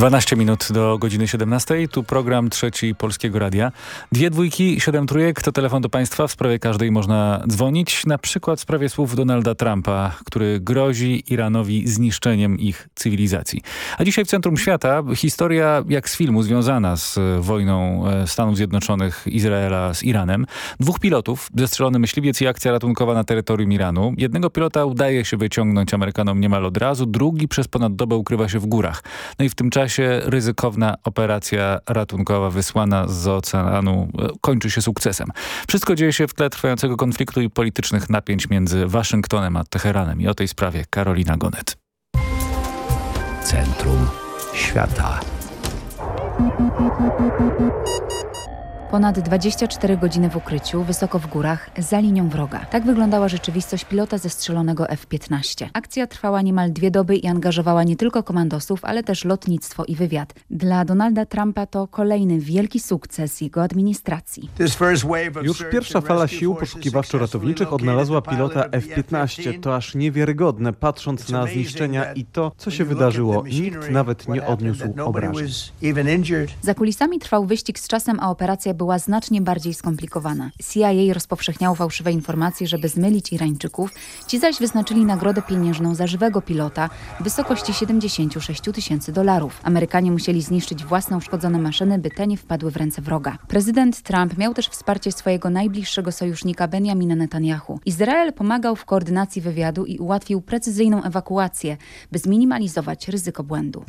12 minut do godziny 17. Tu program trzeci Polskiego Radia. Dwie dwójki, siedem trójek to telefon do Państwa. W sprawie każdej można dzwonić. Na przykład w sprawie słów Donalda Trumpa, który grozi Iranowi zniszczeniem ich cywilizacji. A dzisiaj w centrum świata historia jak z filmu związana z wojną e, Stanów Zjednoczonych Izraela z Iranem. Dwóch pilotów, zestrzelony myśliwiec i akcja ratunkowa na terytorium Iranu. Jednego pilota udaje się wyciągnąć Amerykanom niemal od razu, drugi przez ponad dobę ukrywa się w górach. No i w tym czasie ryzykowna operacja ratunkowa wysłana z oceanu e, kończy się sukcesem. Wszystko dzieje się w tle trwającego konfliktu i politycznych napięć między Waszyngtonem a Teheranem. I o tej sprawie Karolina Gonet. Centrum świata. Ponad 24 godziny w ukryciu, wysoko w górach, za linią wroga. Tak wyglądała rzeczywistość pilota zestrzelonego F-15. Akcja trwała niemal dwie doby i angażowała nie tylko komandosów, ale też lotnictwo i wywiad. Dla Donalda Trumpa to kolejny wielki sukces jego administracji. Już pierwsza fala sił poszukiwawczo-ratowniczych odnalazła pilota F-15. To aż niewiarygodne, patrząc na zniszczenia i to, co się wydarzyło. Nikt nawet nie odniósł obrażeń. Za kulisami trwał wyścig z czasem, a operacja była znacznie bardziej skomplikowana. CIA rozpowszechniało fałszywe informacje, żeby zmylić Irańczyków. Ci zaś wyznaczyli nagrodę pieniężną za żywego pilota w wysokości 76 tysięcy dolarów. Amerykanie musieli zniszczyć własne uszkodzone maszyny, by te nie wpadły w ręce wroga. Prezydent Trump miał też wsparcie swojego najbliższego sojusznika Benjamina Netanyahu. Izrael pomagał w koordynacji wywiadu i ułatwił precyzyjną ewakuację, by zminimalizować ryzyko błędu.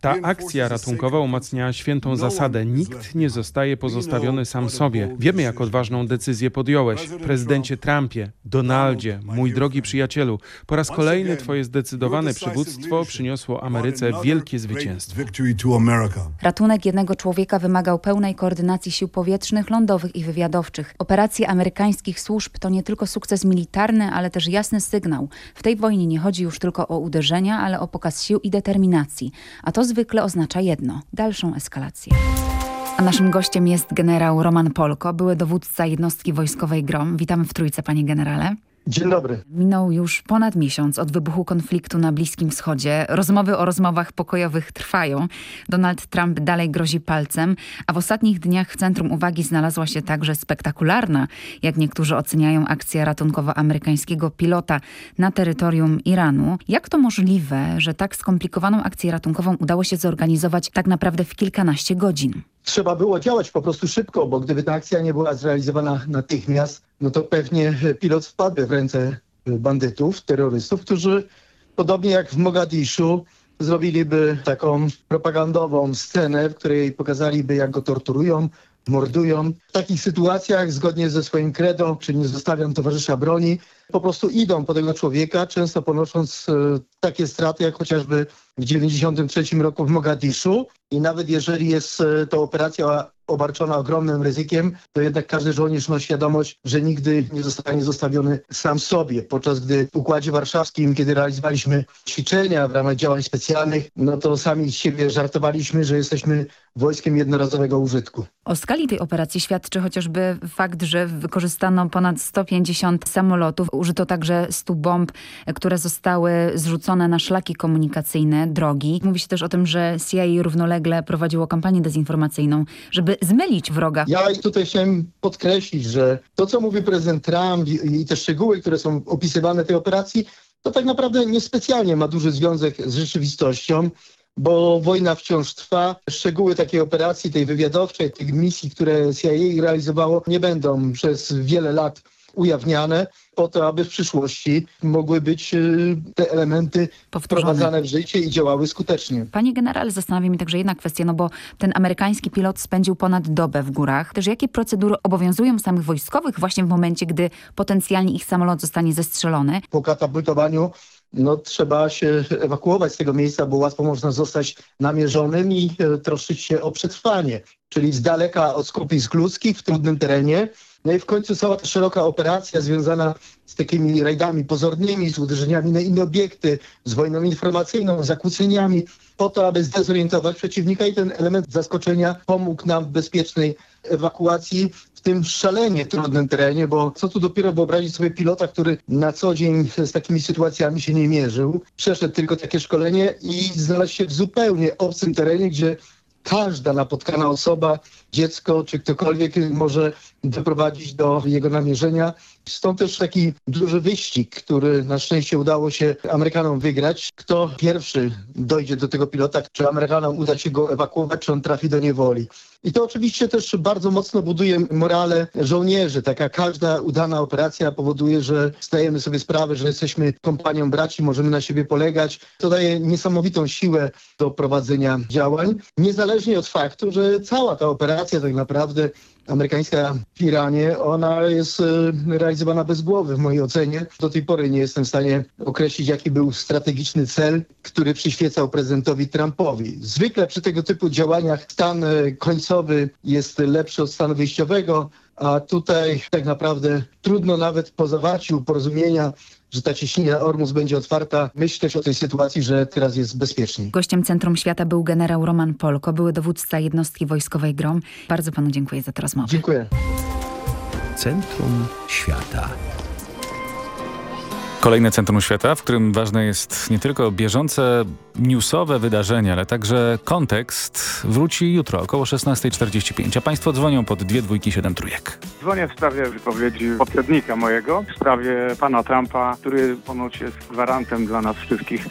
Ta akcja ratunkowa umacnia świętą zasadę. Nikt nie zostaje pozostawiony sam sobie. Wiemy, jak odważną decyzję podjąłeś. Prezydencie Trumpie, Donaldzie, mój drogi przyjacielu, po raz kolejny twoje zdecydowane przywództwo przyniosło Ameryce wielkie zwycięstwo. Ratunek jednego człowieka wymagał pełnej koordynacji sił powietrznych, lądowych i wywiadowczych. Operacje amerykańskich służb to nie tylko sukces militarny, ale też jasny sygnał. W tej wojnie nie chodzi już tylko o uderzenia, ale o pokaz sił i determinacji. A to zwykle oznacza jedno – dalszą eskalację. A naszym gościem jest generał Roman Polko, były dowódca jednostki wojskowej GROM. Witamy w Trójce, panie generale. Dzień dobry. Minął już ponad miesiąc od wybuchu konfliktu na Bliskim Wschodzie. Rozmowy o rozmowach pokojowych trwają. Donald Trump dalej grozi palcem, a w ostatnich dniach w centrum uwagi znalazła się także spektakularna, jak niektórzy oceniają, akcja ratunkowa amerykańskiego pilota na terytorium Iranu. Jak to możliwe, że tak skomplikowaną akcję ratunkową udało się zorganizować tak naprawdę w kilkanaście godzin? Trzeba było działać po prostu szybko, bo gdyby ta akcja nie była zrealizowana natychmiast, no to pewnie pilot wpadł w ręce bandytów, terrorystów, którzy podobnie jak w Mogadiszu zrobiliby taką propagandową scenę, w której pokazaliby jak go torturują, mordują. W takich sytuacjach, zgodnie ze swoim credo, czy nie zostawiam towarzysza broni, po prostu idą po tego człowieka, często ponosząc e, takie straty, jak chociażby w 93 roku w Mogadiszu. I nawet jeżeli jest e, to operacja obarczona ogromnym ryzykiem, to jednak każdy żołnierz ma świadomość, że nigdy nie zostanie zostawiony sam sobie. Podczas gdy w Układzie Warszawskim, kiedy realizowaliśmy ćwiczenia w ramach działań specjalnych, no to sami z siebie żartowaliśmy, że jesteśmy wojskiem jednorazowego użytku. O skali tej operacji świadczy chociażby fakt, że wykorzystano ponad 150 samolotów. Użyto także 100 bomb, które zostały zrzucone na szlaki komunikacyjne, drogi. Mówi się też o tym, że CIA równolegle prowadziło kampanię dezinformacyjną, żeby zmylić wroga. Ja tutaj chciałem podkreślić, że to, co mówi prezydent Trump i te szczegóły, które są opisywane tej operacji, to tak naprawdę niespecjalnie ma duży związek z rzeczywistością bo wojna wciąż trwa. Szczegóły takiej operacji, tej wywiadowczej, tych misji, które CIA realizowało, nie będą przez wiele lat ujawniane po to, aby w przyszłości mogły być y, te elementy Powtórzone. wprowadzane w życie i działały skutecznie. Panie generale, zastanawia mnie także jedna kwestia, no bo ten amerykański pilot spędził ponad dobę w górach. Też jakie procedury obowiązują samych wojskowych właśnie w momencie, gdy potencjalnie ich samolot zostanie zestrzelony? Po katapultowaniu no trzeba się ewakuować z tego miejsca, bo łatwo można zostać namierzonym i e, troszczyć się o przetrwanie, czyli z daleka od skupisk ludzkich w trudnym terenie. No i w końcu cała ta szeroka operacja związana z takimi rajdami pozornymi, z uderzeniami na inne obiekty, z wojną informacyjną, zakłóceniami, po to, aby zdezorientować przeciwnika i ten element zaskoczenia pomógł nam w bezpiecznej ewakuacji w tym szalenie trudnym terenie, bo co tu dopiero wyobrazić sobie pilota, który na co dzień z takimi sytuacjami się nie mierzył, przeszedł tylko takie szkolenie i znalazł się w zupełnie obcym terenie, gdzie każda napotkana osoba, dziecko czy ktokolwiek może doprowadzić do jego namierzenia. Stąd też taki duży wyścig, który na szczęście udało się Amerykanom wygrać. Kto pierwszy dojdzie do tego pilota, czy Amerykanom uda się go ewakuować, czy on trafi do niewoli. I to oczywiście też bardzo mocno buduje morale żołnierzy. Taka każda udana operacja powoduje, że zdajemy sobie sprawę, że jesteśmy kompanią braci, możemy na siebie polegać. To daje niesamowitą siłę do prowadzenia działań, niezależnie od faktu, że cała ta operacja tak naprawdę amerykańska w Iranie, ona jest e, realizowana bez głowy w mojej ocenie. Do tej pory nie jestem w stanie określić, jaki był strategiczny cel, który przyświecał prezydentowi Trumpowi. Zwykle przy tego typu działaniach stan e, końcowy jest lepszy od stanu wyjściowego, a tutaj tak naprawdę trudno nawet po zawarciu porozumienia że ta cieśnina Ormus będzie otwarta, myśleć o tej sytuacji, że teraz jest bezpiecznie. Gościem Centrum Świata był generał Roman Polko, były dowódca jednostki wojskowej GROM. Bardzo panu dziękuję za tę rozmowę. Dziękuję. Centrum Świata. Kolejne Centrum Świata, w którym ważne jest nie tylko bieżące newsowe wydarzenie, ale także kontekst, wróci jutro około 16.45, a Państwo dzwonią pod dwie dwójki siedem trójek. Dzwonię w sprawie wypowiedzi poprzednika mojego, w sprawie pana Trumpa, który ponoć jest gwarantem dla nas wszystkich.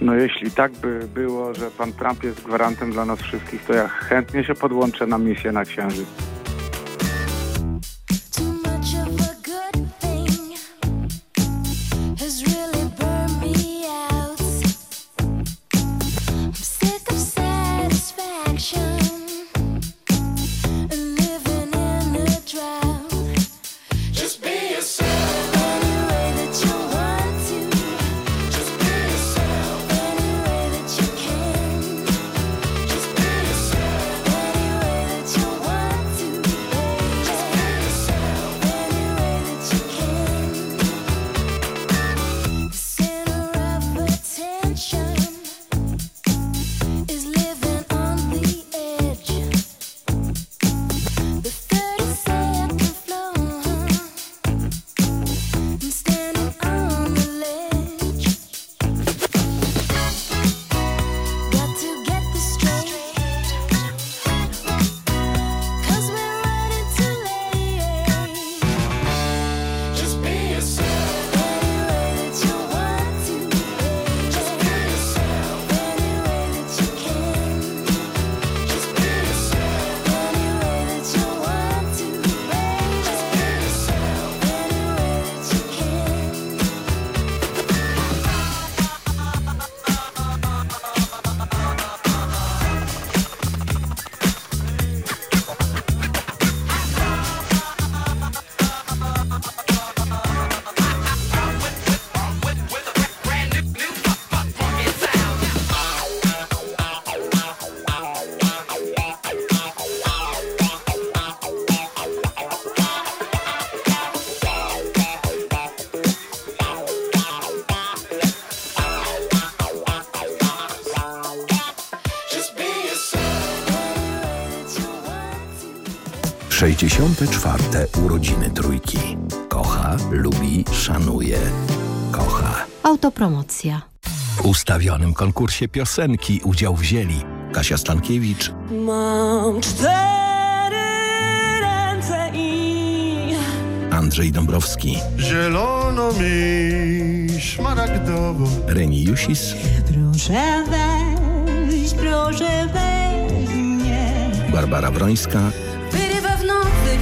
No jeśli tak by było, że pan Trump jest gwarantem dla nas wszystkich, to ja chętnie się podłączę na misję na Księżyc. Sześćdziesiąte czwarte urodziny trójki. Kocha, lubi, szanuje. Kocha. Autopromocja. W ustawionym konkursie piosenki udział wzięli Kasia Stankiewicz, Mam cztery ręce i Andrzej Dąbrowski, Zielono mi, szmaragdowo. Reni Jusis, proszę weź, proszę weź mnie. Barbara Brońska,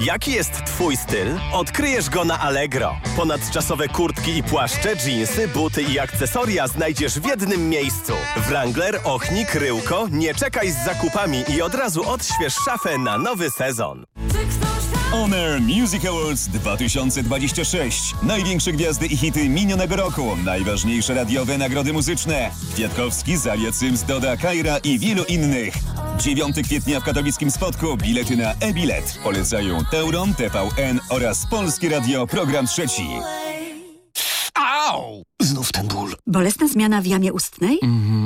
Jaki jest Twój styl? Odkryjesz go na Allegro. Ponadczasowe kurtki i płaszcze, dżinsy, buty i akcesoria znajdziesz w jednym miejscu. Wrangler, Ochnik, Ryłko, nie czekaj z zakupami i od razu odśwież szafę na nowy sezon. Honor Music Awards 2026. Największe gwiazdy i hity minionego roku. Najważniejsze radiowe nagrody muzyczne. Kwiatkowski, Zalia Cyms, Doda, Kaira i wielu innych. 9 kwietnia w katowickim spotku bilety na e-bilet. Polecają Teuron, TVN oraz Polskie Radio Program Trzeci. Au! Znów ten ból. Bolesna zmiana w jamie ustnej? Mhm.